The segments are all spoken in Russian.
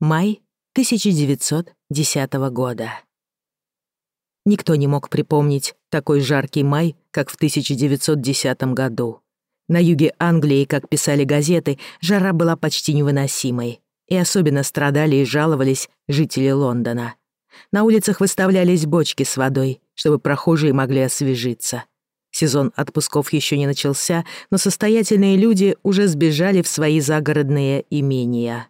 Май 1910 года. Никто не мог припомнить такой жаркий май, как в 1910 году. На юге Англии, как писали газеты, жара была почти невыносимой. И особенно страдали и жаловались жители Лондона. На улицах выставлялись бочки с водой, чтобы прохожие могли освежиться. Сезон отпусков еще не начался, но состоятельные люди уже сбежали в свои загородные имения.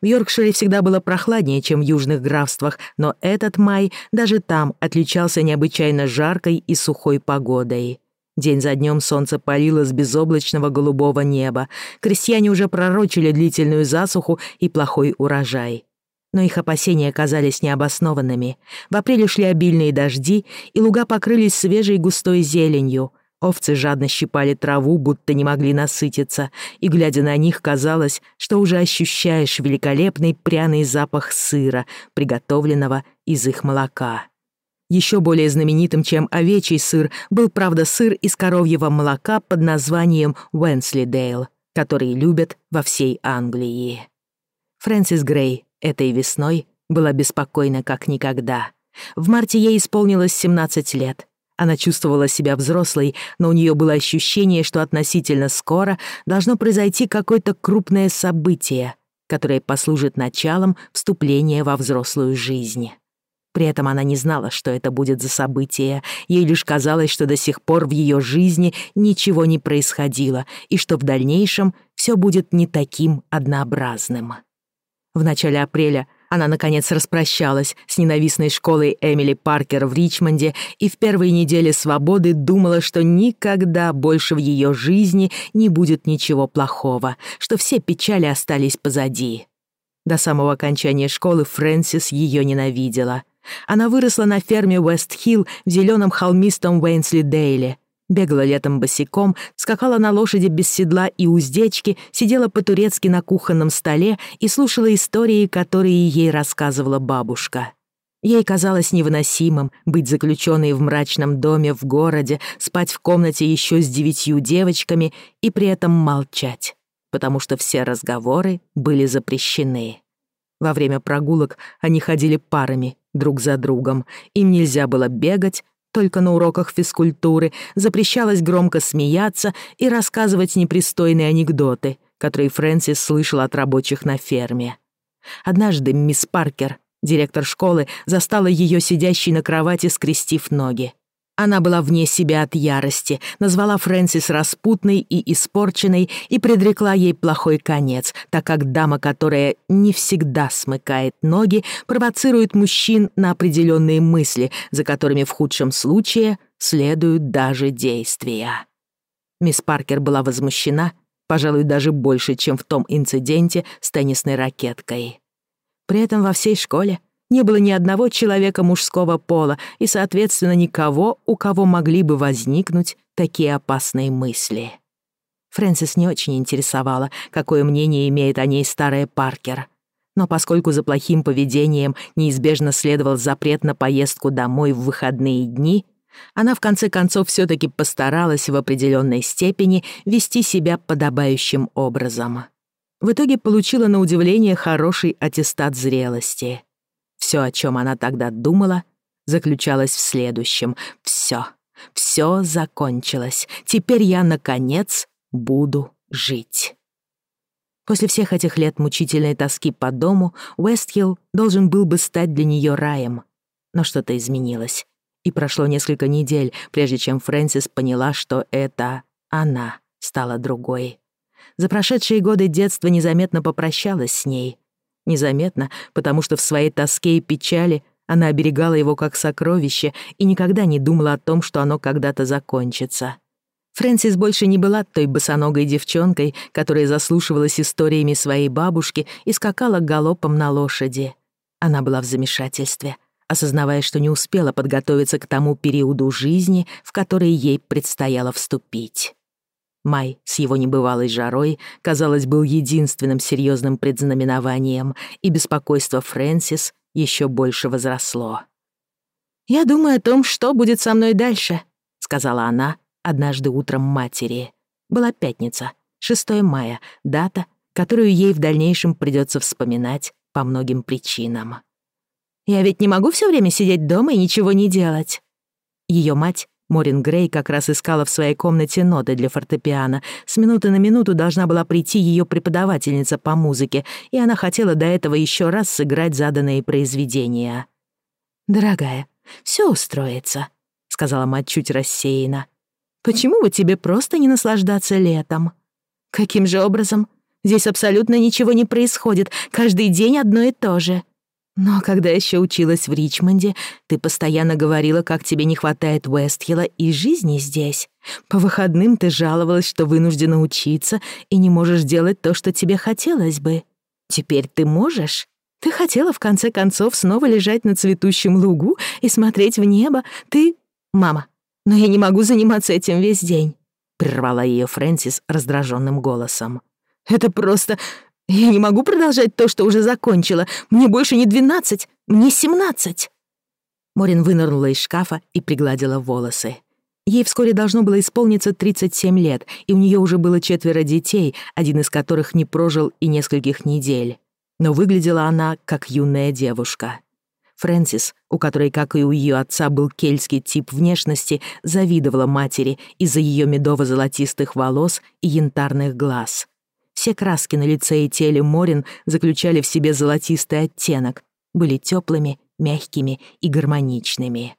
В Йоркшире всегда было прохладнее, чем в южных графствах, но этот май даже там отличался необычайно жаркой и сухой погодой. День за днем солнце палило с безоблачного голубого неба. Крестьяне уже пророчили длительную засуху и плохой урожай. Но их опасения казались необоснованными. В апреле шли обильные дожди, и луга покрылись свежей густой зеленью — Овцы жадно щипали траву, будто не могли насытиться, и, глядя на них, казалось, что уже ощущаешь великолепный пряный запах сыра, приготовленного из их молока. Еще более знаменитым, чем овечий сыр, был, правда, сыр из коровьего молока под названием Уэнслидейл, который любят во всей Англии. Фрэнсис Грей этой весной была беспокойна как никогда. В марте ей исполнилось 17 лет, она чувствовала себя взрослой, но у нее было ощущение, что относительно скоро должно произойти какое-то крупное событие, которое послужит началом вступления во взрослую жизнь. При этом она не знала, что это будет за событие. Ей лишь казалось, что до сих пор в ее жизни ничего не происходило и что в дальнейшем все будет не таким однообразным. В начале апреля – она, наконец, распрощалась с ненавистной школой Эмили Паркер в Ричмонде и в первые недели свободы думала, что никогда больше в ее жизни не будет ничего плохого, что все печали остались позади. До самого окончания школы Фрэнсис ее ненавидела. Она выросла на ферме Уэст-Хилл в зеленом холмистом Уэйнсли-Дейле — Бегала летом босиком, скакала на лошади без седла и уздечки, сидела по-турецки на кухонном столе и слушала истории, которые ей рассказывала бабушка. Ей казалось невыносимым быть заключенной в мрачном доме в городе, спать в комнате еще с девятью девочками и при этом молчать, потому что все разговоры были запрещены. Во время прогулок они ходили парами, друг за другом. Им нельзя было бегать, только на уроках физкультуры, запрещалось громко смеяться и рассказывать непристойные анекдоты, которые Фрэнсис слышал от рабочих на ферме. Однажды мисс Паркер, директор школы, застала ее сидящей на кровати, скрестив ноги. Она была вне себя от ярости, назвала Фрэнсис распутной и испорченной и предрекла ей плохой конец, так как дама, которая не всегда смыкает ноги, провоцирует мужчин на определенные мысли, за которыми в худшем случае следуют даже действия. Мисс Паркер была возмущена, пожалуй, даже больше, чем в том инциденте с теннисной ракеткой. При этом во всей школе не было ни одного человека мужского пола и, соответственно, никого, у кого могли бы возникнуть такие опасные мысли. Фрэнсис не очень интересовала, какое мнение имеет о ней старая Паркер. Но поскольку за плохим поведением неизбежно следовал запрет на поездку домой в выходные дни, она в конце концов все таки постаралась в определенной степени вести себя подобающим образом. В итоге получила на удивление хороший аттестат зрелости — все, о чем она тогда думала, заключалось в следующем. Все, все закончилось. Теперь я, наконец, буду жить. После всех этих лет мучительной тоски по дому Уэстхилл должен был бы стать для нее раем. Но что-то изменилось. И прошло несколько недель, прежде чем Фрэнсис поняла, что это она стала другой. За прошедшие годы детство незаметно попрощалась с ней, незаметно, потому что в своей тоске и печали она оберегала его как сокровище и никогда не думала о том, что оно когда-то закончится. Фрэнсис больше не была той босоногой девчонкой, которая заслушивалась историями своей бабушки и скакала галопом на лошади. Она была в замешательстве, осознавая, что не успела подготовиться к тому периоду жизни, в который ей предстояло вступить. Май с его небывалой жарой, казалось, был единственным серьезным предзнаменованием, и беспокойство Фрэнсис еще больше возросло. «Я думаю о том, что будет со мной дальше», — сказала она однажды утром матери. Была пятница, 6 мая, дата, которую ей в дальнейшем придется вспоминать по многим причинам. «Я ведь не могу все время сидеть дома и ничего не делать». Ее мать Морин Грей как раз искала в своей комнате ноты для фортепиано. С минуты на минуту должна была прийти ее преподавательница по музыке, и она хотела до этого еще раз сыграть заданные произведения. «Дорогая, все устроится», — сказала мать чуть рассеянно. «Почему бы тебе просто не наслаждаться летом?» «Каким же образом? Здесь абсолютно ничего не происходит. Каждый день одно и то же». Но когда еще училась в Ричмонде, ты постоянно говорила, как тебе не хватает Уэстхилла и жизни здесь. По выходным ты жаловалась, что вынуждена учиться и не можешь делать то, что тебе хотелось бы. Теперь ты можешь? Ты хотела, в конце концов, снова лежать на цветущем лугу и смотреть в небо. Ты... Мама, но я не могу заниматься этим весь день», — прервала ее Фрэнсис раздраженным голосом. «Это просто... Я не могу продолжать то, что уже закончила. Мне больше не двенадцать, мне семнадцать. Морин вынырнула из шкафа и пригладила волосы. Ей вскоре должно было исполниться 37 лет, и у нее уже было четверо детей, один из которых не прожил и нескольких недель. Но выглядела она как юная девушка. Фрэнсис, у которой, как и у ее отца, был кельтский тип внешности, завидовала матери из-за ее медово-золотистых волос и янтарных глаз — все краски на лице и теле Морин заключали в себе золотистый оттенок, были теплыми, мягкими и гармоничными.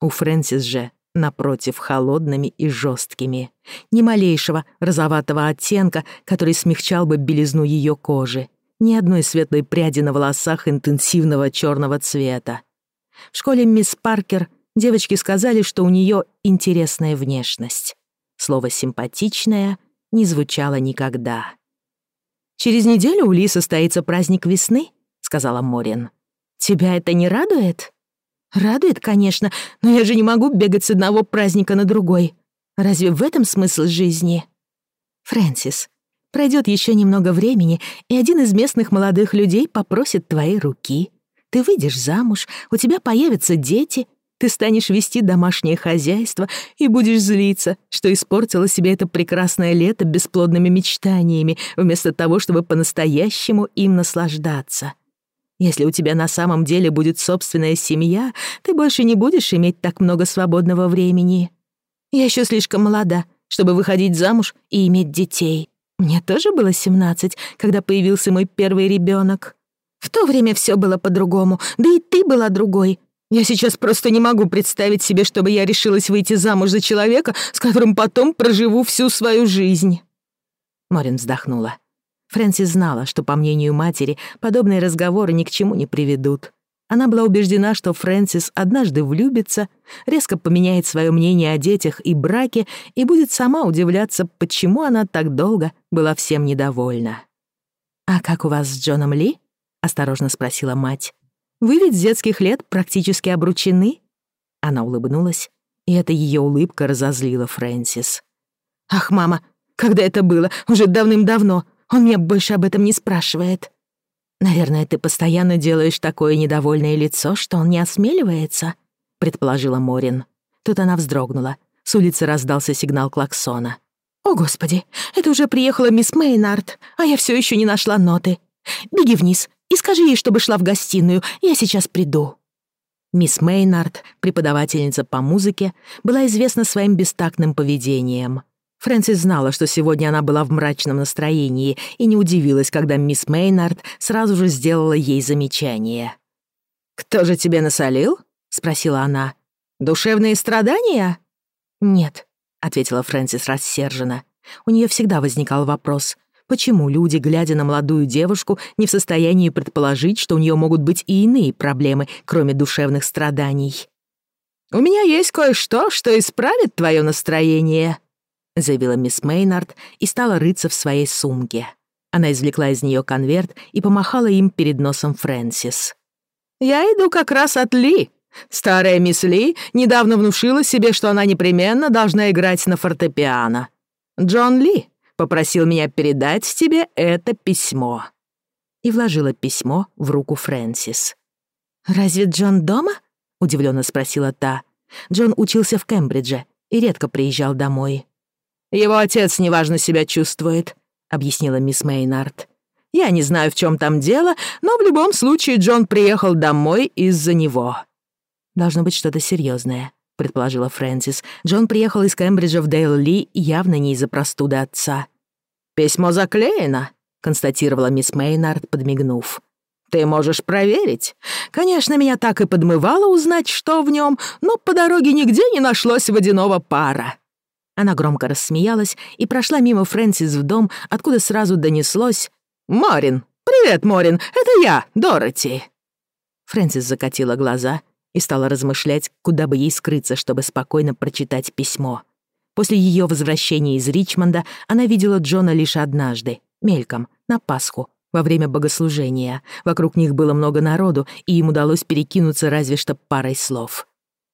У Фрэнсис же, напротив, холодными и жесткими. Ни малейшего розоватого оттенка, который смягчал бы белизну ее кожи. Ни одной светлой пряди на волосах интенсивного черного цвета. В школе мисс Паркер девочки сказали, что у нее интересная внешность. Слово «симпатичная» не звучало никогда. «Через неделю у Ли состоится праздник весны», — сказала Морин. «Тебя это не радует?» «Радует, конечно, но я же не могу бегать с одного праздника на другой. Разве в этом смысл жизни?» «Фрэнсис, пройдет еще немного времени, и один из местных молодых людей попросит твоей руки. Ты выйдешь замуж, у тебя появятся дети, ты станешь вести домашнее хозяйство и будешь злиться, что испортила себе это прекрасное лето бесплодными мечтаниями, вместо того, чтобы по-настоящему им наслаждаться. Если у тебя на самом деле будет собственная семья, ты больше не будешь иметь так много свободного времени. Я еще слишком молода, чтобы выходить замуж и иметь детей. Мне тоже было 17, когда появился мой первый ребенок. В то время все было по-другому, да и ты была другой. Я сейчас просто не могу представить себе, чтобы я решилась выйти замуж за человека, с которым потом проживу всю свою жизнь». Морин вздохнула. Фрэнсис знала, что, по мнению матери, подобные разговоры ни к чему не приведут. Она была убеждена, что Фрэнсис однажды влюбится, резко поменяет свое мнение о детях и браке и будет сама удивляться, почему она так долго была всем недовольна. «А как у вас с Джоном Ли?» — осторожно спросила мать. Вы ведь с детских лет практически обручены?» Она улыбнулась, и эта ее улыбка разозлила Фрэнсис. «Ах, мама, когда это было? Уже давным-давно. Он меня больше об этом не спрашивает». «Наверное, ты постоянно делаешь такое недовольное лицо, что он не осмеливается», — предположила Морин. Тут она вздрогнула. С улицы раздался сигнал клаксона. «О, Господи, это уже приехала мисс Мейнард, а я все еще не нашла ноты. Беги вниз, и скажи ей, чтобы шла в гостиную. Я сейчас приду». Мисс Мейнард, преподавательница по музыке, была известна своим бестактным поведением. Фрэнсис знала, что сегодня она была в мрачном настроении и не удивилась, когда мисс Мейнард сразу же сделала ей замечание. «Кто же тебе насолил?» — спросила она. «Душевные страдания?» «Нет», — ответила Фрэнсис рассерженно. У нее всегда возникал вопрос — Почему люди, глядя на молодую девушку, не в состоянии предположить, что у нее могут быть и иные проблемы, кроме душевных страданий? «У меня есть кое-что, что исправит твое настроение», — заявила мисс Мейнард и стала рыться в своей сумке. Она извлекла из нее конверт и помахала им перед носом Фрэнсис. «Я иду как раз от Ли. Старая мисс Ли недавно внушила себе, что она непременно должна играть на фортепиано. Джон Ли, попросил меня передать тебе это письмо». И вложила письмо в руку Фрэнсис. «Разве Джон дома?» — удивлённо спросила та. Джон учился в Кембридже и редко приезжал домой. «Его отец неважно себя чувствует», — объяснила мисс Мейнард. «Я не знаю, в чём там дело, но в любом случае Джон приехал домой из-за него». «Должно быть что-то серьёзное», — предположила Фрэнсис. Джон приехал из Кембриджа в Дейл-Ли явно не из-за простуды отца. «Письмо заклеено», — констатировала мисс Мейнард, подмигнув. «Ты можешь проверить. Конечно, меня так и подмывало узнать, что в нем, но по дороге нигде не нашлось водяного пара». Она громко рассмеялась и прошла мимо Фрэнсис в дом, откуда сразу донеслось «Морин! Привет, Морин! Это я, Дороти!» Фрэнсис закатила глаза и стала размышлять, куда бы ей скрыться, чтобы спокойно прочитать письмо. После ее возвращения из Ричмонда она видела Джона лишь однажды, мельком, на Пасху, во время богослужения. Вокруг них было много народу, и им удалось перекинуться разве что парой слов.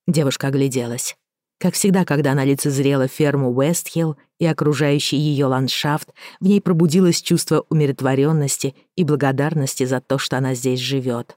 Девушка огляделась. Как всегда, когда она лицезрела ферму Уэстхилл и окружающий ее ландшафт, в ней пробудилось чувство умиротворенности и благодарности за то, что она здесь живет.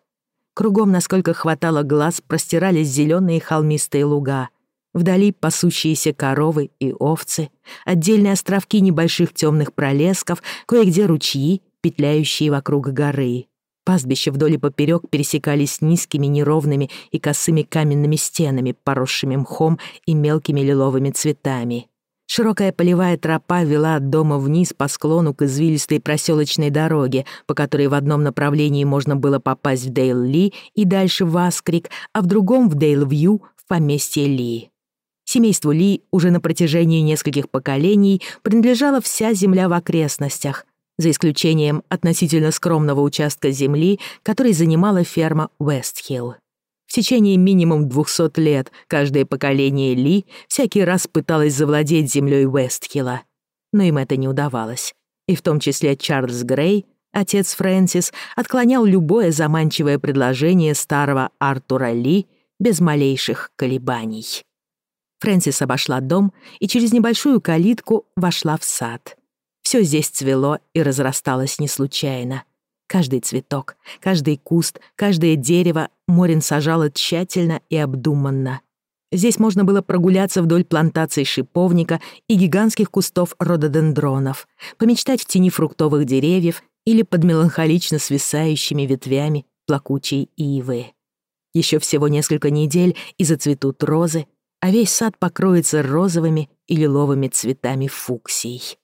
Кругом, насколько хватало глаз, простирались зеленые холмистые луга — Вдали пасущиеся коровы и овцы, отдельные островки небольших темных пролесков, кое-где ручьи, петляющие вокруг горы. Пастбища вдоль и поперек пересекались низкими, неровными и косыми каменными стенами, поросшими мхом и мелкими лиловыми цветами. Широкая полевая тропа вела от дома вниз по склону к извилистой проселочной дороге, по которой в одном направлении можно было попасть в Дейл-Ли и дальше в Аскрик, а в другом — в Дейл-Вью, в поместье Ли. Семейству Ли уже на протяжении нескольких поколений принадлежала вся земля в окрестностях, за исключением относительно скромного участка земли, который занимала ферма Уэстхилл. В течение минимум 200 лет каждое поколение Ли всякий раз пыталось завладеть землей Уэстхилла, но им это не удавалось. И в том числе Чарльз Грей, отец Фрэнсис, отклонял любое заманчивое предложение старого Артура Ли без малейших колебаний. Фрэнсис обошла дом и через небольшую калитку вошла в сад. Все здесь цвело и разрасталось не случайно. Каждый цветок, каждый куст, каждое дерево Морин сажала тщательно и обдуманно. Здесь можно было прогуляться вдоль плантаций шиповника и гигантских кустов рододендронов, помечтать в тени фруктовых деревьев или под меланхолично свисающими ветвями плакучей ивы. Еще всего несколько недель и зацветут розы, а весь сад покроется розовыми и лиловыми цветами фуксий.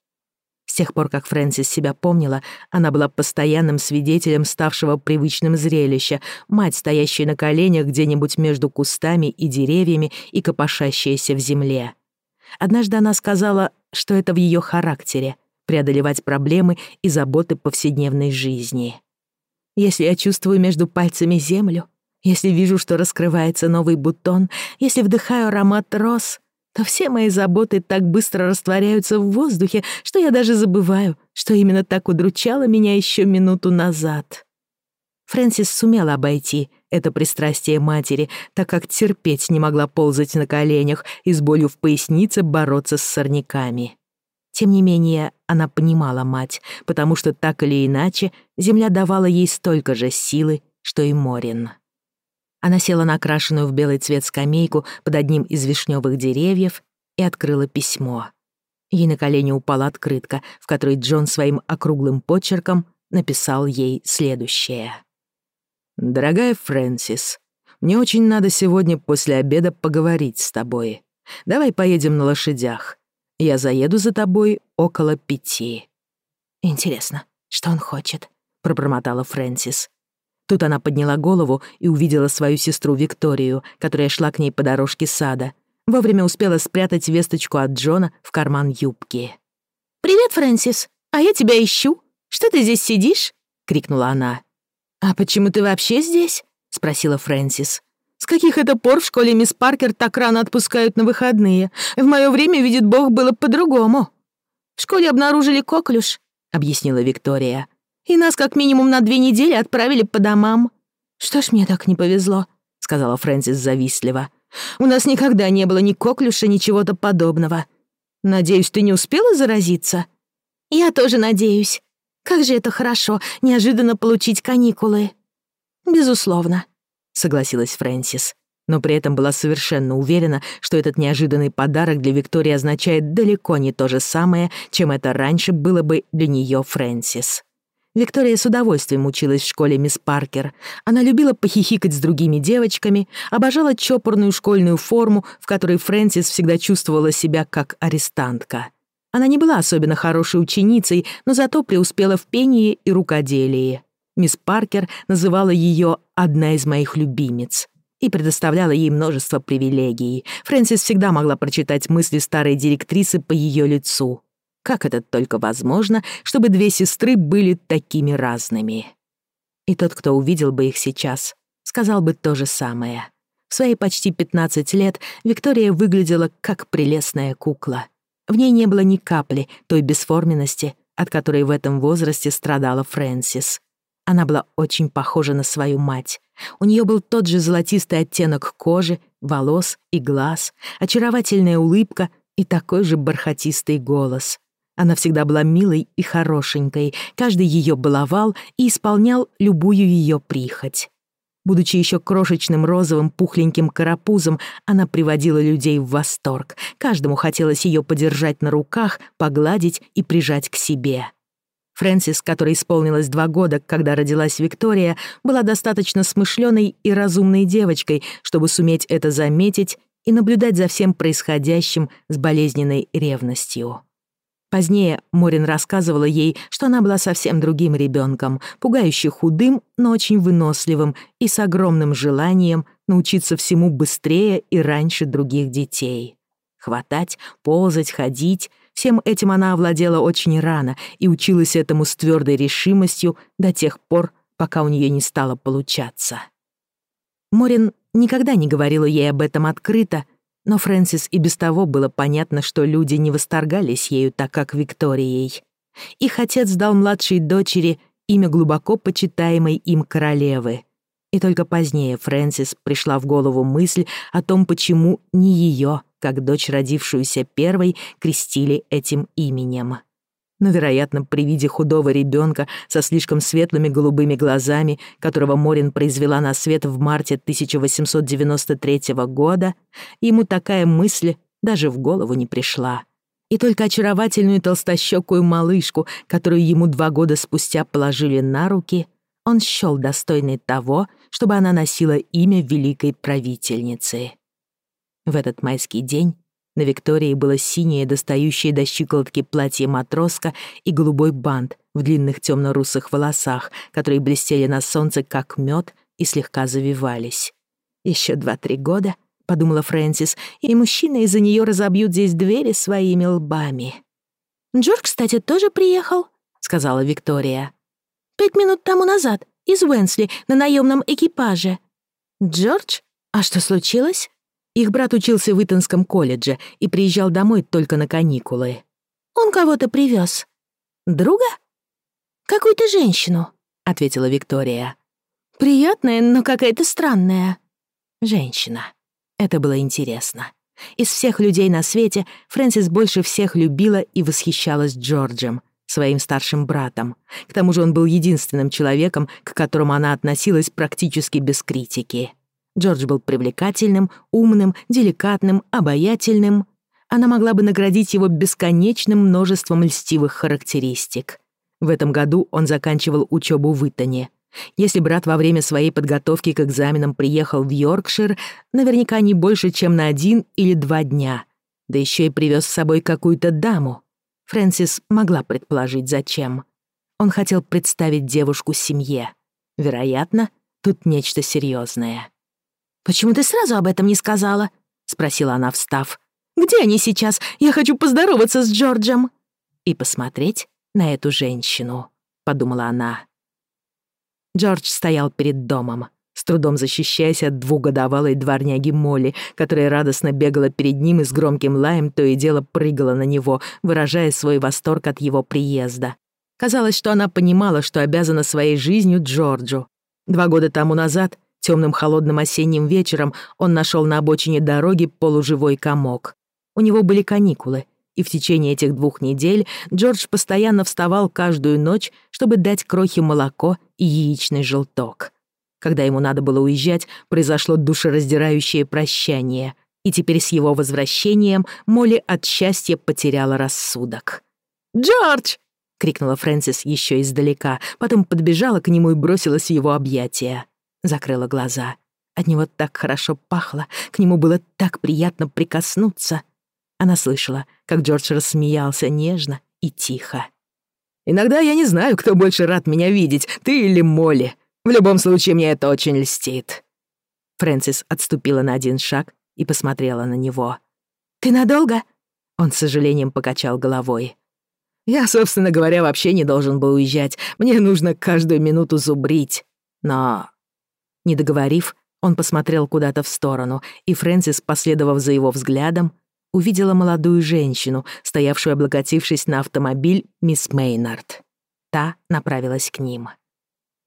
С тех пор, как Фрэнсис себя помнила, она была постоянным свидетелем ставшего привычным зрелища, мать, стоящая на коленях где-нибудь между кустами и деревьями и копошащаяся в земле. Однажды она сказала, что это в ее характере — преодолевать проблемы и заботы повседневной жизни. «Если я чувствую между пальцами землю, если вижу, что раскрывается новый бутон, если вдыхаю аромат роз, то все мои заботы так быстро растворяются в воздухе, что я даже забываю, что именно так удручало меня еще минуту назад. Фрэнсис сумела обойти это пристрастие матери, так как терпеть не могла ползать на коленях и с болью в пояснице бороться с сорняками. Тем не менее, она понимала мать, потому что так или иначе земля давала ей столько же силы, что и Морин. Она села на окрашенную в белый цвет скамейку под одним из вишневых деревьев и открыла письмо. Ей на колени упала открытка, в которой Джон своим округлым почерком написал ей следующее. «Дорогая Фрэнсис, мне очень надо сегодня после обеда поговорить с тобой. Давай поедем на лошадях. Я заеду за тобой около пяти». «Интересно, что он хочет?» — пробормотала Фрэнсис. Тут она подняла голову и увидела свою сестру Викторию, которая шла к ней по дорожке сада. Вовремя успела спрятать весточку от Джона в карман юбки. «Привет, Фрэнсис! А я тебя ищу! Что ты здесь сидишь?» — крикнула она. «А почему ты вообще здесь?» — спросила Фрэнсис. «С каких это пор в школе мисс Паркер так рано отпускают на выходные? В мое время, видит Бог, было по-другому». «В школе обнаружили коклюш», — объяснила Виктория и нас как минимум на две недели отправили по домам. Что ж мне так не повезло, сказала Фрэнсис завистливо. У нас никогда не было ни коклюша, ни чего-то подобного. Надеюсь, ты не успела заразиться? Я тоже надеюсь. Как же это хорошо, неожиданно получить каникулы. Безусловно, согласилась Фрэнсис но при этом была совершенно уверена, что этот неожиданный подарок для Виктории означает далеко не то же самое, чем это раньше было бы для нее Фрэнсис. Виктория с удовольствием училась в школе мисс Паркер. Она любила похихикать с другими девочками, обожала чопорную школьную форму, в которой Фрэнсис всегда чувствовала себя как арестантка. Она не была особенно хорошей ученицей, но зато преуспела в пении и рукоделии. Мисс Паркер называла ее «одна из моих любимец» и предоставляла ей множество привилегий. Фрэнсис всегда могла прочитать мысли старой директрисы по ее лицу. Как это только возможно, чтобы две сестры были такими разными? И тот, кто увидел бы их сейчас, сказал бы то же самое. В свои почти 15 лет Виктория выглядела как прелестная кукла. В ней не было ни капли той бесформенности, от которой в этом возрасте страдала Фрэнсис. Она была очень похожа на свою мать. У нее был тот же золотистый оттенок кожи, волос и глаз, очаровательная улыбка и такой же бархатистый голос. Она всегда была милой и хорошенькой, каждый ее баловал и исполнял любую ее прихоть. Будучи еще крошечным розовым пухленьким карапузом, она приводила людей в восторг. Каждому хотелось ее подержать на руках, погладить и прижать к себе. Фрэнсис, которой исполнилось два года, когда родилась Виктория, была достаточно смышленой и разумной девочкой, чтобы суметь это заметить и наблюдать за всем происходящим с болезненной ревностью. Позднее Морин рассказывала ей, что она была совсем другим ребенком, пугающе худым, но очень выносливым и с огромным желанием научиться всему быстрее и раньше других детей. Хватать, ползать, ходить — всем этим она овладела очень рано и училась этому с твердой решимостью до тех пор, пока у нее не стало получаться. Морин никогда не говорила ей об этом открыто, но Фрэнсис и без того было понятно, что люди не восторгались ею так, как Викторией. Их отец дал младшей дочери имя глубоко почитаемой им королевы. И только позднее Фрэнсис пришла в голову мысль о том, почему не ее, как дочь, родившуюся первой, крестили этим именем но, вероятно, при виде худого ребенка со слишком светлыми голубыми глазами, которого Морин произвела на свет в марте 1893 года, ему такая мысль даже в голову не пришла. И только очаровательную толстощекую малышку, которую ему два года спустя положили на руки, он счёл достойной того, чтобы она носила имя великой правительницы. В этот майский день на Виктории было синее, достающее до щиколотки платье матроска и голубой бант в длинных темно-русых волосах, которые блестели на солнце, как мед, и слегка завивались. Еще два-три года», — подумала Фрэнсис, «и мужчины из-за нее разобьют здесь двери своими лбами». «Джордж, кстати, тоже приехал», — сказала Виктория. «Пять минут тому назад, из Уэнсли, на наемном экипаже». «Джордж? А что случилось?» Их брат учился в Итонском колледже и приезжал домой только на каникулы. «Он кого-то привез. Друга? Какую-то женщину», — ответила Виктория. «Приятная, но какая-то странная». «Женщина». Это было интересно. Из всех людей на свете Фрэнсис больше всех любила и восхищалась Джорджем, своим старшим братом. К тому же он был единственным человеком, к которому она относилась практически без критики. Джордж был привлекательным, умным, деликатным, обаятельным. Она могла бы наградить его бесконечным множеством льстивых характеристик. В этом году он заканчивал учебу в Итоне. Если брат во время своей подготовки к экзаменам приехал в Йоркшир, наверняка не больше, чем на один или два дня. Да еще и привез с собой какую-то даму. Фрэнсис могла предположить, зачем. Он хотел представить девушку семье. Вероятно, тут нечто серьезное. «Почему ты сразу об этом не сказала?» — спросила она, встав. «Где они сейчас? Я хочу поздороваться с Джорджем!» «И посмотреть на эту женщину», — подумала она. Джордж стоял перед домом, с трудом защищаясь от двухгодовалой дворняги Молли, которая радостно бегала перед ним и с громким лаем то и дело прыгала на него, выражая свой восторг от его приезда. Казалось, что она понимала, что обязана своей жизнью Джорджу. Два года тому назад Темным холодным осенним вечером он нашел на обочине дороги полуживой комок. У него были каникулы, и в течение этих двух недель Джордж постоянно вставал каждую ночь, чтобы дать крохи молоко и яичный желток. Когда ему надо было уезжать, произошло душераздирающее прощание, и теперь с его возвращением Молли от счастья потеряла рассудок. «Джордж!» — крикнула Фрэнсис еще издалека, потом подбежала к нему и бросилась в его объятия закрыла глаза. От него так хорошо пахло, к нему было так приятно прикоснуться. Она слышала, как Джордж рассмеялся нежно и тихо. «Иногда я не знаю, кто больше рад меня видеть, ты или Молли. В любом случае, мне это очень льстит». Фрэнсис отступила на один шаг и посмотрела на него. «Ты надолго?» Он с сожалением покачал головой. «Я, собственно говоря, вообще не должен был уезжать. Мне нужно каждую минуту зубрить. Но не договорив, он посмотрел куда-то в сторону, и Фрэнсис, последовав за его взглядом, увидела молодую женщину, стоявшую облокотившись на автомобиль мисс Мейнард. Та направилась к ним.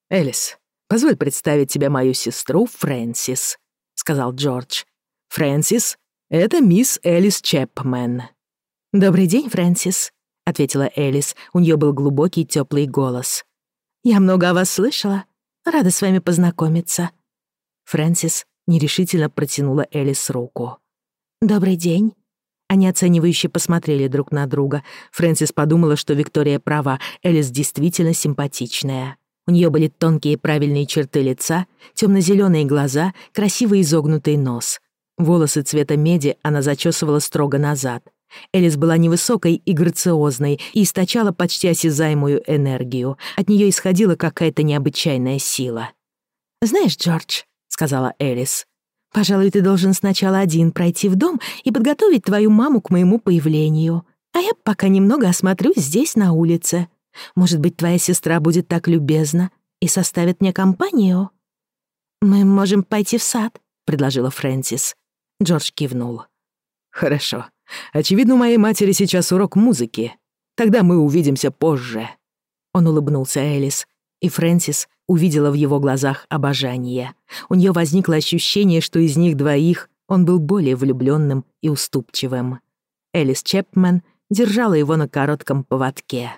«Элис, позволь представить тебе мою сестру Фрэнсис», — сказал Джордж. «Фрэнсис, это мисс Элис Чепмен». «Добрый день, Фрэнсис», — ответила Элис. У неё был глубокий, тёплый голос. «Я много о вас слышала. Рада с вами познакомиться». Фрэнсис нерешительно протянула Элис руку. «Добрый день». Они оценивающе посмотрели друг на друга. Фрэнсис подумала, что Виктория права, Элис действительно симпатичная. У нее были тонкие правильные черты лица, темно-зеленые глаза, красивый изогнутый нос. Волосы цвета меди она зачесывала строго назад — Элис была невысокой и грациозной и источала почти осязаемую энергию. От нее исходила какая-то необычайная сила. «Знаешь, Джордж», — сказала Элис, — «пожалуй, ты должен сначала один пройти в дом и подготовить твою маму к моему появлению. А я пока немного осмотрюсь здесь, на улице. Может быть, твоя сестра будет так любезна и составит мне компанию?» «Мы можем пойти в сад», — предложила Фрэнсис. Джордж кивнул. «Хорошо», Очевидно, у моей матери сейчас урок музыки. Тогда мы увидимся позже». Он улыбнулся Элис, и Фрэнсис увидела в его глазах обожание. У нее возникло ощущение, что из них двоих он был более влюбленным и уступчивым. Элис Чепмен держала его на коротком поводке.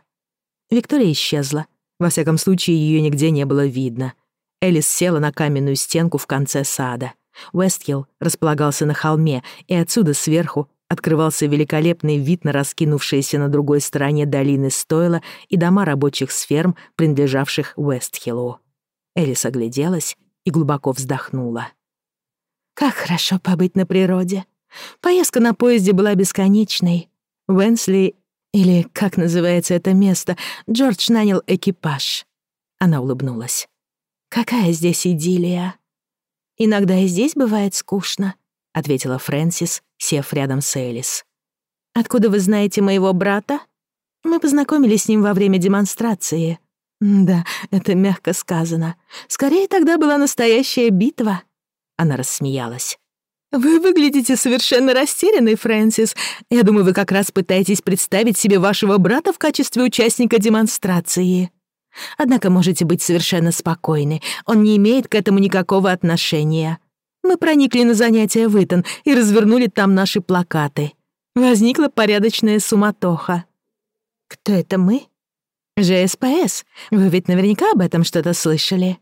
Виктория исчезла. Во всяком случае, ее нигде не было видно. Элис села на каменную стенку в конце сада. Уэстхилл располагался на холме, и отсюда сверху открывался великолепный вид на раскинувшиеся на другой стороне долины стойла и дома рабочих с ферм, принадлежавших Уэстхиллу. Элис огляделась и глубоко вздохнула. «Как хорошо побыть на природе. Поездка на поезде была бесконечной. Венсли, или как называется это место, Джордж нанял экипаж». Она улыбнулась. «Какая здесь идиллия. Иногда и здесь бывает скучно», — ответила Фрэнсис, сев рядом с Элис. «Откуда вы знаете моего брата?» «Мы познакомились с ним во время демонстрации». «Да, это мягко сказано. Скорее, тогда была настоящая битва». Она рассмеялась. «Вы выглядите совершенно растерянной, Фрэнсис. Я думаю, вы как раз пытаетесь представить себе вашего брата в качестве участника демонстрации. Однако можете быть совершенно спокойны, он не имеет к этому никакого отношения мы проникли на занятия в Итон и развернули там наши плакаты. Возникла порядочная суматоха. Кто это мы? ЖСПС. Вы ведь наверняка об этом что-то слышали.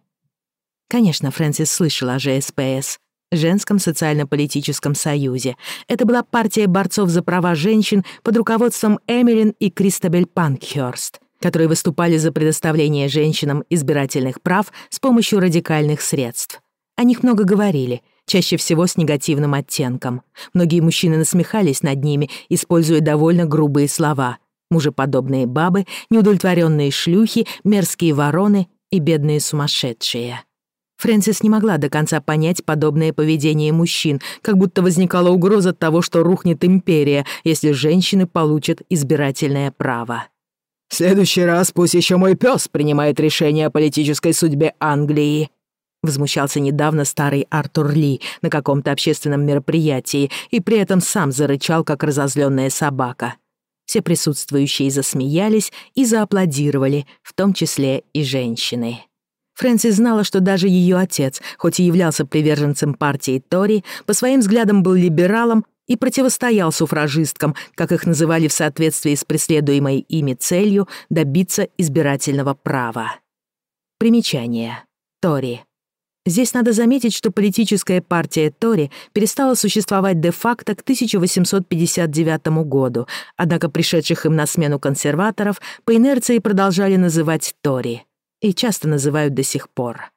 Конечно, Фрэнсис слышала о ЖСПС, Женском социально-политическом союзе. Это была партия борцов за права женщин под руководством Эмилин и Кристабель Панкхёрст, которые выступали за предоставление женщинам избирательных прав с помощью радикальных средств. О них много говорили, чаще всего с негативным оттенком. Многие мужчины насмехались над ними, используя довольно грубые слова. Мужеподобные бабы, неудовлетворенные шлюхи, мерзкие вороны и бедные сумасшедшие. Фрэнсис не могла до конца понять подобное поведение мужчин, как будто возникала угроза того, что рухнет империя, если женщины получат избирательное право. «В следующий раз пусть еще мой пес принимает решение о политической судьбе Англии», Возмущался недавно старый Артур Ли на каком-то общественном мероприятии и при этом сам зарычал, как разозленная собака. Все присутствующие засмеялись и зааплодировали, в том числе и женщины. Фрэнси знала, что даже ее отец, хоть и являлся приверженцем партии Тори, по своим взглядам был либералом и противостоял суфражисткам, как их называли в соответствии с преследуемой ими целью добиться избирательного права. Примечание. Тори. Здесь надо заметить, что политическая партия Тори перестала существовать де-факто к 1859 году, однако пришедших им на смену консерваторов по инерции продолжали называть Тори и часто называют до сих пор.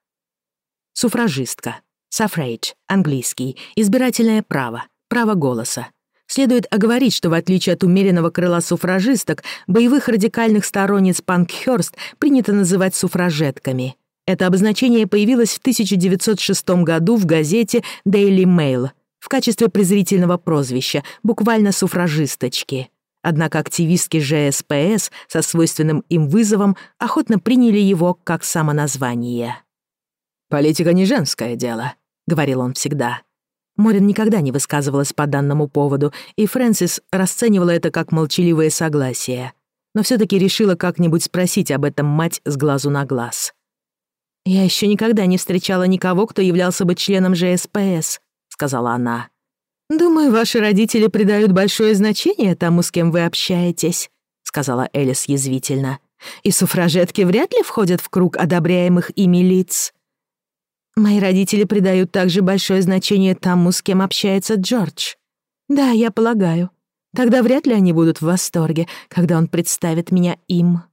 Суфражистка. Suffrage, английский, избирательное право, право голоса. Следует оговорить, что в отличие от умеренного крыла суфражисток, боевых радикальных сторонниц Панкхёрст принято называть суфражетками — это обозначение появилось в 1906 году в газете Daily Mail в качестве презрительного прозвища, буквально суфражисточки. Однако активистки ЖСПС со свойственным им вызовом охотно приняли его как самоназвание. «Политика не женское дело», — говорил он всегда. Морин никогда не высказывалась по данному поводу, и Фрэнсис расценивала это как молчаливое согласие, но все таки решила как-нибудь спросить об этом мать с глазу на глаз. «Я еще никогда не встречала никого, кто являлся бы членом ЖСПС», — сказала она. «Думаю, ваши родители придают большое значение тому, с кем вы общаетесь», — сказала Элис язвительно. «И суфражетки вряд ли входят в круг одобряемых ими лиц». «Мои родители придают также большое значение тому, с кем общается Джордж». «Да, я полагаю. Тогда вряд ли они будут в восторге, когда он представит меня им».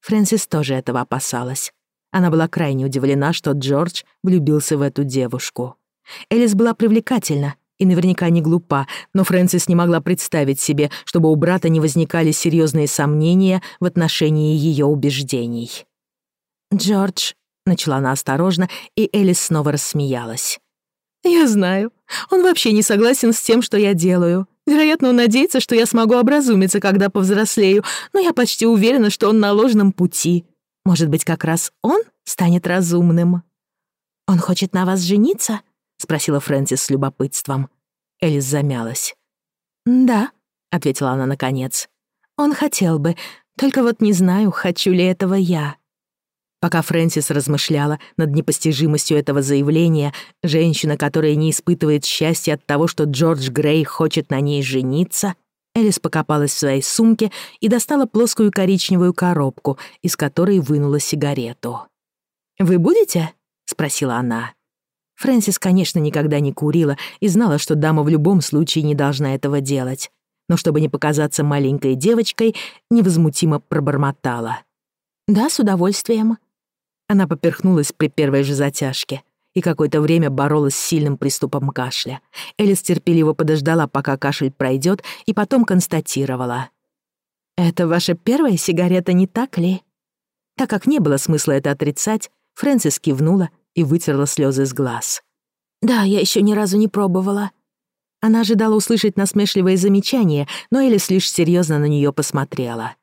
Фрэнсис тоже этого опасалась. Она была крайне удивлена, что Джордж влюбился в эту девушку. Элис была привлекательна и наверняка не глупа, но Фрэнсис не могла представить себе, чтобы у брата не возникали серьезные сомнения в отношении ее убеждений. «Джордж», — начала она осторожно, и Элис снова рассмеялась. «Я знаю. Он вообще не согласен с тем, что я делаю. Вероятно, он надеется, что я смогу образумиться, когда повзрослею, но я почти уверена, что он на ложном пути. Может быть, как раз он станет разумным?» «Он хочет на вас жениться?» — спросила Фрэнсис с любопытством. Элис замялась. «Да», — ответила она наконец. «Он хотел бы, только вот не знаю, хочу ли этого я». Пока Фрэнсис размышляла над непостижимостью этого заявления, женщина, которая не испытывает счастья от того, что Джордж Грей хочет на ней жениться — Элис покопалась в своей сумке и достала плоскую коричневую коробку, из которой вынула сигарету. «Вы будете?» — спросила она. Фрэнсис, конечно, никогда не курила и знала, что дама в любом случае не должна этого делать. Но чтобы не показаться маленькой девочкой, невозмутимо пробормотала. «Да, с удовольствием». Она поперхнулась при первой же затяжке и какое-то время боролась с сильным приступом кашля. Элис терпеливо подождала, пока кашель пройдет, и потом констатировала. «Это ваша первая сигарета, не так ли?» Так как не было смысла это отрицать, Фрэнсис кивнула и вытерла слезы с глаз. «Да, я еще ни разу не пробовала». Она ожидала услышать насмешливое замечание, но Элис лишь серьезно на нее посмотрела.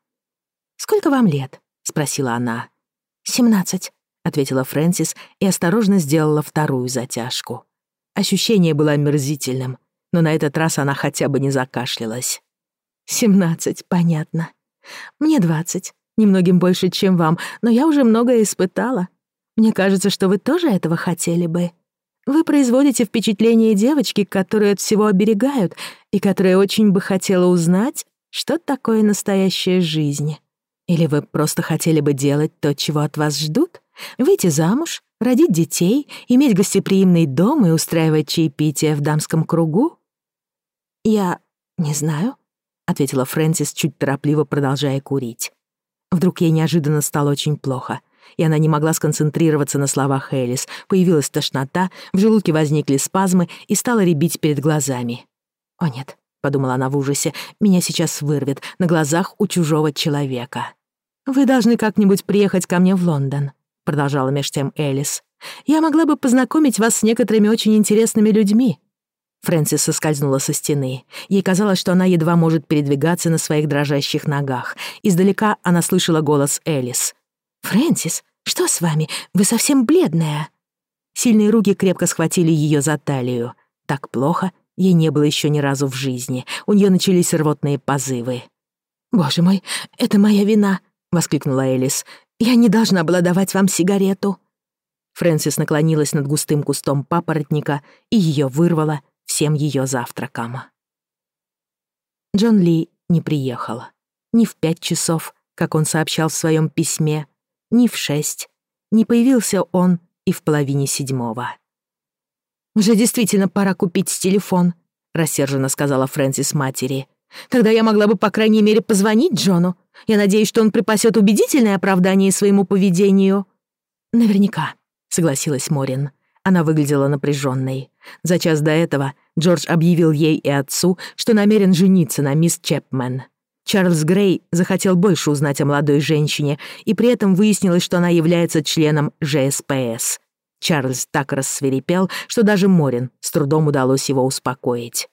«Сколько вам лет?» — спросила она. «Семнадцать ответила Фрэнсис и осторожно сделала вторую затяжку. Ощущение было омерзительным, но на этот раз она хотя бы не закашлялась. «Семнадцать, понятно. Мне двадцать, немногим больше, чем вам, но я уже многое испытала. Мне кажется, что вы тоже этого хотели бы. Вы производите впечатление девочки, которую от всего оберегают и которая очень бы хотела узнать, что такое настоящая жизнь». Или вы просто хотели бы делать то, чего от вас ждут? Выйти замуж, родить детей, иметь гостеприимный дом и устраивать чаепитие в дамском кругу? Я не знаю, ответила Фрэнсис, чуть торопливо продолжая курить. Вдруг ей неожиданно стало очень плохо, и она не могла сконцентрироваться на словах Элис. Появилась тошнота, в желудке возникли спазмы и стала рябить перед глазами. О нет, — подумала она в ужасе, — «меня сейчас вырвет на глазах у чужого человека». «Вы должны как-нибудь приехать ко мне в Лондон», — продолжала меж тем Элис. «Я могла бы познакомить вас с некоторыми очень интересными людьми». Фрэнсис соскользнула со стены. Ей казалось, что она едва может передвигаться на своих дрожащих ногах. Издалека она слышала голос Элис. «Фрэнсис, что с вами? Вы совсем бледная». Сильные руки крепко схватили ее за талию. Так плохо Ей не было еще ни разу в жизни. У нее начались рвотные позывы. «Боже мой, это моя вина!» — воскликнула Элис. «Я не должна была давать вам сигарету!» Фрэнсис наклонилась над густым кустом папоротника и ее вырвала всем ее завтраком. Джон Ли не приехал. Ни в пять часов, как он сообщал в своем письме, ни в шесть. Не появился он и в половине седьмого. «Уже действительно пора купить телефон», — рассерженно сказала Фрэнсис матери. «Тогда я могла бы, по крайней мере, позвонить Джону. Я надеюсь, что он припасет убедительное оправдание своему поведению». «Наверняка», — согласилась Морин. Она выглядела напряженной. За час до этого Джордж объявил ей и отцу, что намерен жениться на мисс Чепмен. Чарльз Грей захотел больше узнать о молодой женщине, и при этом выяснилось, что она является членом ЖСПС. Чарльз так рассверепел, что даже Морин с трудом удалось его успокоить.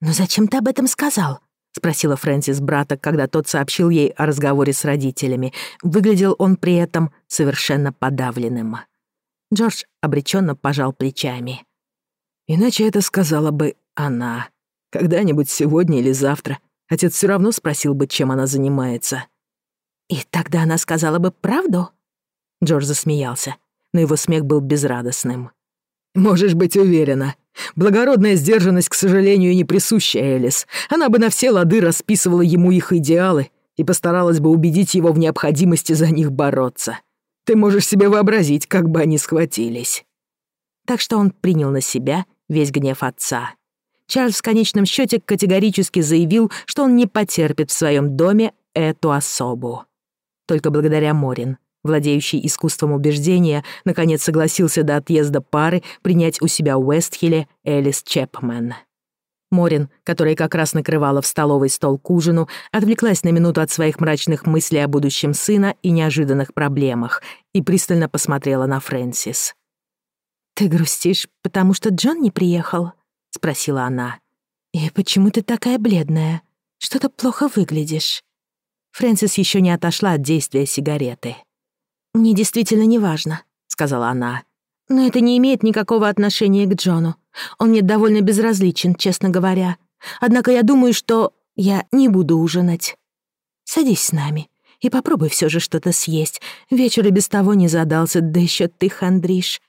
«Но зачем ты об этом сказал?» — спросила Фрэнсис брата, когда тот сообщил ей о разговоре с родителями. Выглядел он при этом совершенно подавленным. Джордж обреченно пожал плечами. «Иначе это сказала бы она. Когда-нибудь сегодня или завтра. Отец все равно спросил бы, чем она занимается». «И тогда она сказала бы правду?» Джордж засмеялся но его смех был безрадостным. «Можешь быть уверена. Благородная сдержанность, к сожалению, не присуща Элис. Она бы на все лады расписывала ему их идеалы и постаралась бы убедить его в необходимости за них бороться. Ты можешь себе вообразить, как бы они схватились». Так что он принял на себя весь гнев отца. Чарльз в конечном счете категорически заявил, что он не потерпит в своем доме эту особу. Только благодаря Морин владеющий искусством убеждения, наконец согласился до отъезда пары принять у себя в Уэстхилле Элис Чепмен. Морин, которая как раз накрывала в столовой стол к ужину, отвлеклась на минуту от своих мрачных мыслей о будущем сына и неожиданных проблемах и пристально посмотрела на Фрэнсис. «Ты грустишь, потому что Джон не приехал?» — спросила она. «И почему ты такая бледная? Что-то плохо выглядишь». Фрэнсис еще не отошла от действия сигареты. «Мне действительно не важно», — сказала она. «Но это не имеет никакого отношения к Джону. Он мне довольно безразличен, честно говоря. Однако я думаю, что я не буду ужинать. Садись с нами и попробуй все же что-то съесть. Вечер и без того не задался, да еще ты хандришь.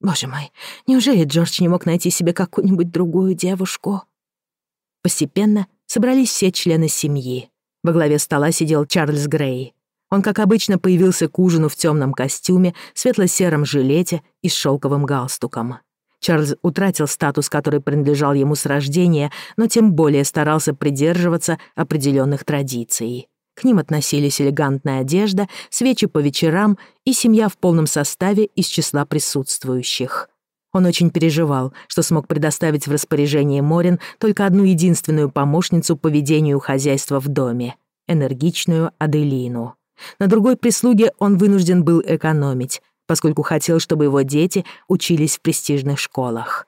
Боже мой, неужели Джордж не мог найти себе какую-нибудь другую девушку?» Постепенно собрались все члены семьи. Во главе стола сидел Чарльз Грей. Он, как обычно, появился к ужину в темном костюме, светло-сером жилете и с шелковым галстуком. Чарльз утратил статус, который принадлежал ему с рождения, но тем более старался придерживаться определенных традиций. К ним относились элегантная одежда, свечи по вечерам и семья в полном составе из числа присутствующих. Он очень переживал, что смог предоставить в распоряжение Морин только одну единственную помощницу по ведению хозяйства в доме — энергичную Аделину. На другой прислуге он вынужден был экономить, поскольку хотел, чтобы его дети учились в престижных школах.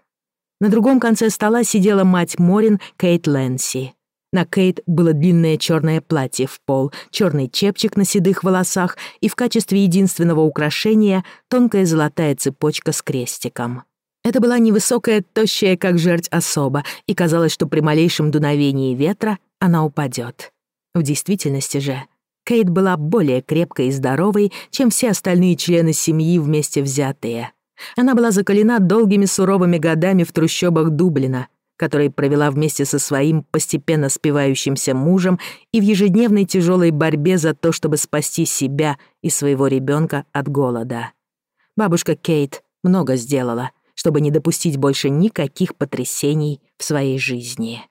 На другом конце стола сидела мать Морин Кейт Лэнси. На Кейт было длинное черное платье в пол, черный чепчик на седых волосах и в качестве единственного украшения тонкая золотая цепочка с крестиком. Это была невысокая, тощая, как жерть особа, и казалось, что при малейшем дуновении ветра она упадет. В действительности же Кейт была более крепкой и здоровой, чем все остальные члены семьи вместе взятые. Она была закалена долгими суровыми годами в трущобах Дублина, которые провела вместе со своим постепенно спивающимся мужем и в ежедневной тяжелой борьбе за то, чтобы спасти себя и своего ребенка от голода. Бабушка Кейт много сделала, чтобы не допустить больше никаких потрясений в своей жизни.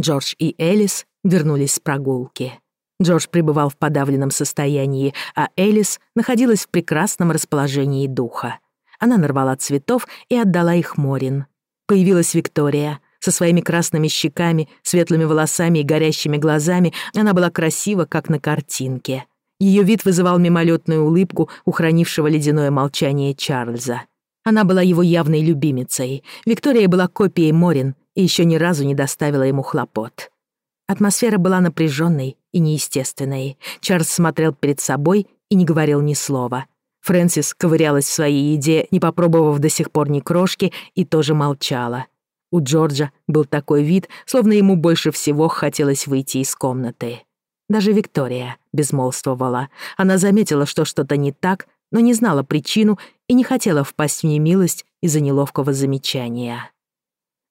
Джордж и Элис вернулись с прогулки. Джордж пребывал в подавленном состоянии, а Элис находилась в прекрасном расположении духа. Она нарвала цветов и отдала их Морин. Появилась Виктория. Со своими красными щеками, светлыми волосами и горящими глазами она была красива, как на картинке. Ее вид вызывал мимолетную улыбку, ухранившего ледяное молчание Чарльза. Она была его явной любимицей. Виктория была копией Морин и еще ни разу не доставила ему хлопот. Атмосфера была напряженной и неестественной. Чарльз смотрел перед собой и не говорил ни слова. Фрэнсис ковырялась в своей еде, не попробовав до сих пор ни крошки, и тоже молчала. У Джорджа был такой вид, словно ему больше всего хотелось выйти из комнаты. Даже Виктория безмолвствовала. Она заметила, что что-то не так, но не знала причину и не хотела впасть в немилость из-за неловкого замечания.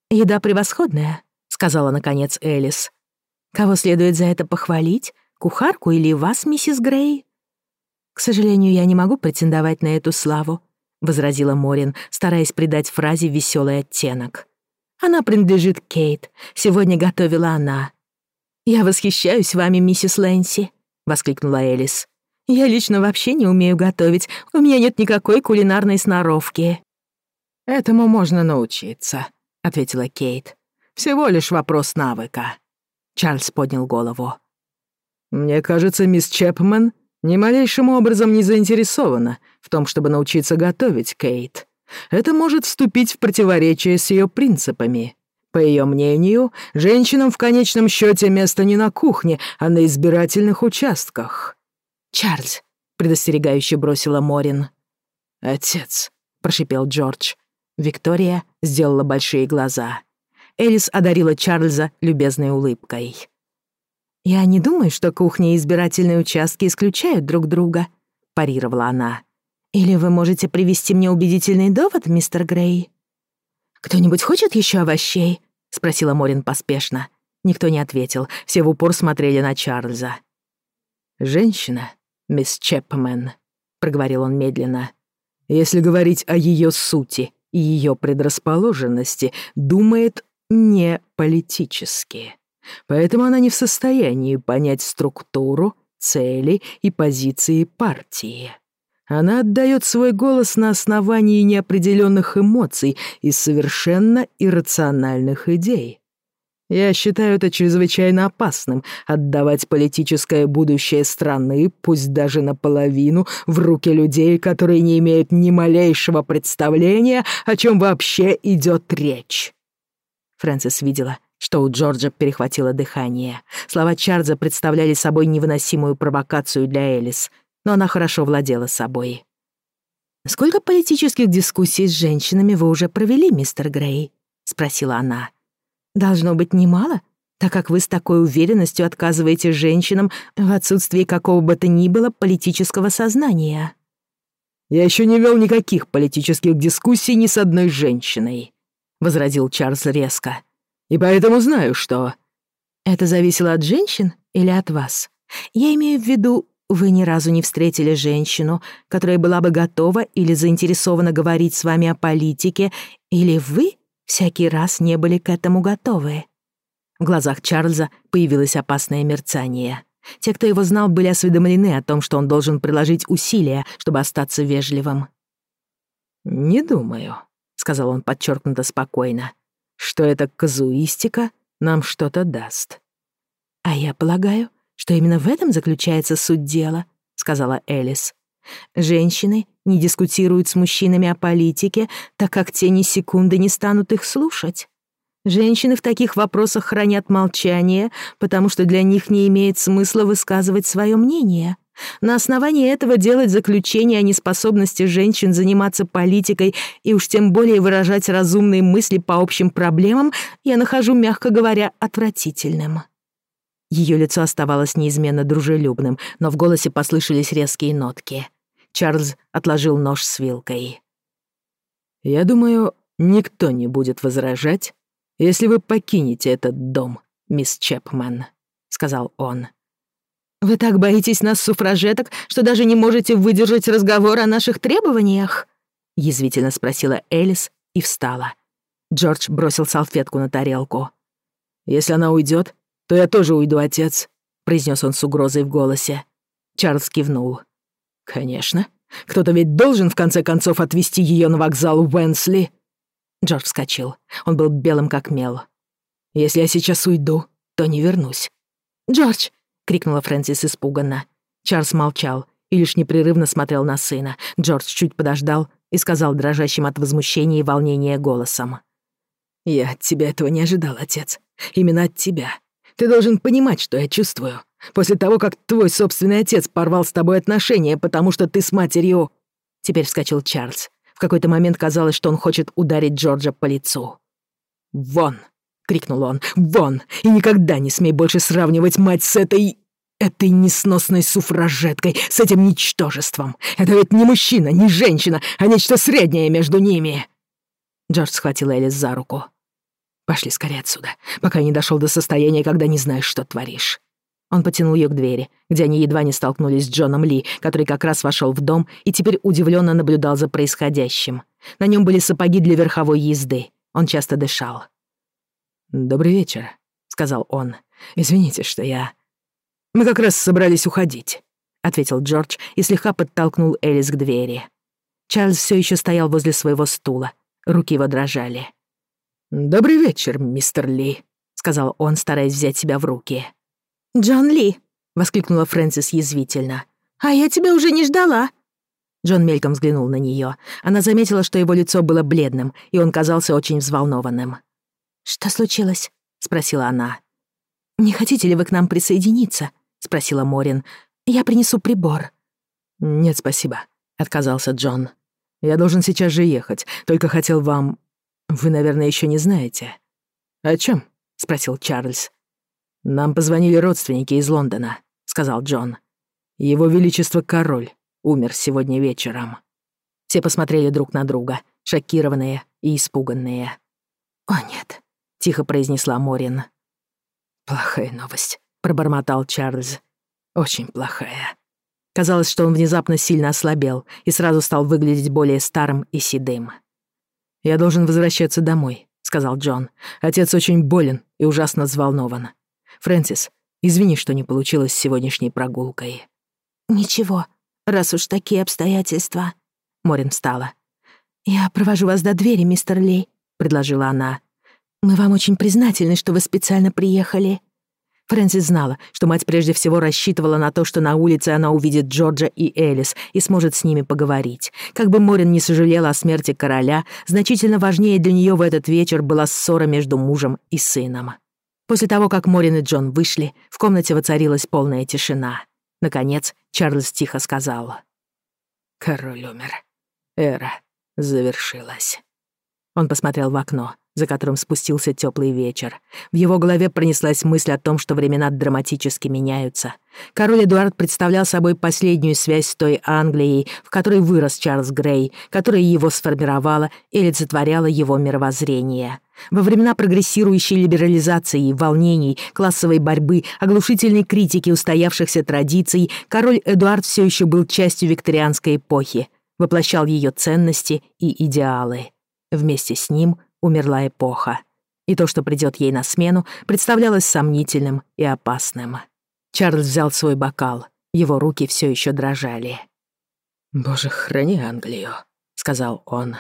«Еда превосходная», — сказала наконец Элис. Кого следует за это похвалить? Кухарку или вас, миссис Грей?» «К сожалению, я не могу претендовать на эту славу», — возразила Морин, стараясь придать фразе веселый оттенок. «Она принадлежит Кейт. Сегодня готовила она». «Я восхищаюсь вами, миссис Лэнси», — воскликнула Элис. «Я лично вообще не умею готовить. У меня нет никакой кулинарной сноровки». «Этому можно научиться», — ответила Кейт. «Всего лишь вопрос навыка». Чарльз поднял голову. «Мне кажется, мисс Чепмен ни малейшим образом не заинтересована в том, чтобы научиться готовить Кейт. Это может вступить в противоречие с ее принципами. По ее мнению, женщинам в конечном счете место не на кухне, а на избирательных участках». «Чарльз», — предостерегающе бросила Морин. «Отец», — прошипел Джордж. Виктория сделала большие глаза. Элис одарила Чарльза любезной улыбкой. «Я не думаю, что кухня и избирательные участки исключают друг друга», — парировала она. «Или вы можете привести мне убедительный довод, мистер Грей?» «Кто-нибудь хочет еще овощей?» — спросила Морин поспешно. Никто не ответил, все в упор смотрели на Чарльза. «Женщина, мисс Чепмен», — проговорил он медленно. «Если говорить о ее сути и ее предрасположенности, думает не политические. Поэтому она не в состоянии понять структуру, цели и позиции партии. Она отдает свой голос на основании неопределенных эмоций и совершенно иррациональных идей. Я считаю это чрезвычайно опасным — отдавать политическое будущее страны, пусть даже наполовину, в руки людей, которые не имеют ни малейшего представления, о чем вообще идет речь. Фрэнсис видела, что у Джорджа перехватило дыхание. Слова Чарльза представляли собой невыносимую провокацию для Элис, но она хорошо владела собой. «Сколько политических дискуссий с женщинами вы уже провели, мистер Грей?» — спросила она. «Должно быть немало, так как вы с такой уверенностью отказываете женщинам в отсутствии какого бы то ни было политического сознания». «Я еще не вел никаких политических дискуссий ни с одной женщиной», — возразил Чарльз резко. «И поэтому знаю, что...» «Это зависело от женщин или от вас? Я имею в виду, вы ни разу не встретили женщину, которая была бы готова или заинтересована говорить с вами о политике, или вы всякий раз не были к этому готовы?» В глазах Чарльза появилось опасное мерцание. Те, кто его знал, были осведомлены о том, что он должен приложить усилия, чтобы остаться вежливым. «Не думаю», сказал он подчеркнуто спокойно, что эта казуистика нам что-то даст. А я полагаю, что именно в этом заключается суть дела, сказала Элис. Женщины не дискутируют с мужчинами о политике, так как те ни секунды не станут их слушать. Женщины в таких вопросах хранят молчание, потому что для них не имеет смысла высказывать свое мнение. На основании этого делать заключение о неспособности женщин заниматься политикой и уж тем более выражать разумные мысли по общим проблемам я нахожу, мягко говоря, отвратительным. Ее лицо оставалось неизменно дружелюбным, но в голосе послышались резкие нотки. Чарльз отложил нож с вилкой. «Я думаю, никто не будет возражать, если вы покинете этот дом, мисс Чепмен, — сказал он. — вы так боитесь нас, суфражеток, что даже не можете выдержать разговор о наших требованиях?» — язвительно спросила Элис и встала. Джордж бросил салфетку на тарелку. «Если она уйдет, то я тоже уйду, отец», — произнес он с угрозой в голосе. Чарльз кивнул. «Конечно. Кто-то ведь должен, в конце концов, отвезти ее на вокзал Уэнсли». Джордж вскочил. Он был белым как мел. «Если я сейчас уйду, то не вернусь». «Джордж, — крикнула Фрэнсис испуганно. Чарльз молчал и лишь непрерывно смотрел на сына. Джордж чуть подождал и сказал дрожащим от возмущения и волнения голосом. «Я от тебя этого не ожидал, отец. Именно от тебя. Ты должен понимать, что я чувствую. После того, как твой собственный отец порвал с тобой отношения, потому что ты с матерью...» Теперь вскочил Чарльз. В какой-то момент казалось, что он хочет ударить Джорджа по лицу. «Вон!» — крикнул он. «Вон! И никогда не смей больше сравнивать мать с этой... этой несносной суфражеткой, с этим ничтожеством! Это ведь не мужчина, не женщина, а нечто среднее между ними!» Джордж схватил Элис за руку. «Пошли скорее отсюда, пока не дошел до состояния, когда не знаешь, что творишь». Он потянул ее к двери, где они едва не столкнулись с Джоном Ли, который как раз вошел в дом и теперь удивленно наблюдал за происходящим. На нем были сапоги для верховой езды. Он часто дышал. «Добрый вечер», — сказал он. «Извините, что я...» «Мы как раз собрались уходить», — ответил Джордж и слегка подтолкнул Элис к двери. Чарльз все еще стоял возле своего стула. Руки его дрожали. «Добрый вечер, мистер Ли», — сказал он, стараясь взять себя в руки. «Джон Ли», — воскликнула Фрэнсис язвительно. «А я тебя уже не ждала». Джон мельком взглянул на нее. Она заметила, что его лицо было бледным, и он казался очень взволнованным. «Что случилось?» — спросила она. «Не хотите ли вы к нам присоединиться?» — спросила Морин. «Я принесу прибор». «Нет, спасибо», — отказался Джон. «Я должен сейчас же ехать, только хотел вам... Вы, наверное, еще не знаете». «О чем? спросил Чарльз. «Нам позвонили родственники из Лондона», — сказал Джон. «Его Величество Король умер сегодня вечером». Все посмотрели друг на друга, шокированные и испуганные. «О, нет», тихо произнесла Морин. «Плохая новость», — пробормотал Чарльз. «Очень плохая». Казалось, что он внезапно сильно ослабел и сразу стал выглядеть более старым и седым. «Я должен возвращаться домой», — сказал Джон. «Отец очень болен и ужасно взволнован. Фрэнсис, извини, что не получилось с сегодняшней прогулкой». «Ничего, раз уж такие обстоятельства». Морин встала. «Я провожу вас до двери, мистер Ли», — предложила она. «Мы вам очень признательны, что вы специально приехали». Фрэнсис знала, что мать прежде всего рассчитывала на то, что на улице она увидит Джорджа и Элис и сможет с ними поговорить. Как бы Морин не сожалела о смерти короля, значительно важнее для нее в этот вечер была ссора между мужем и сыном. После того, как Морин и Джон вышли, в комнате воцарилась полная тишина. Наконец, Чарльз тихо сказал. «Король умер. Эра завершилась». Он посмотрел в окно за которым спустился теплый вечер. В его голове пронеслась мысль о том, что времена драматически меняются. Король Эдуард представлял собой последнюю связь с той Англией, в которой вырос Чарльз Грей, которая его сформировала и олицетворяла его мировоззрение. Во времена прогрессирующей либерализации, волнений, классовой борьбы, оглушительной критики устоявшихся традиций, король Эдуард все еще был частью викторианской эпохи, воплощал ее ценности и идеалы. Вместе с ним — умерла эпоха. И то, что придет ей на смену, представлялось сомнительным и опасным. Чарльз взял свой бокал. Его руки все еще дрожали. «Боже, храни Англию», — сказал он.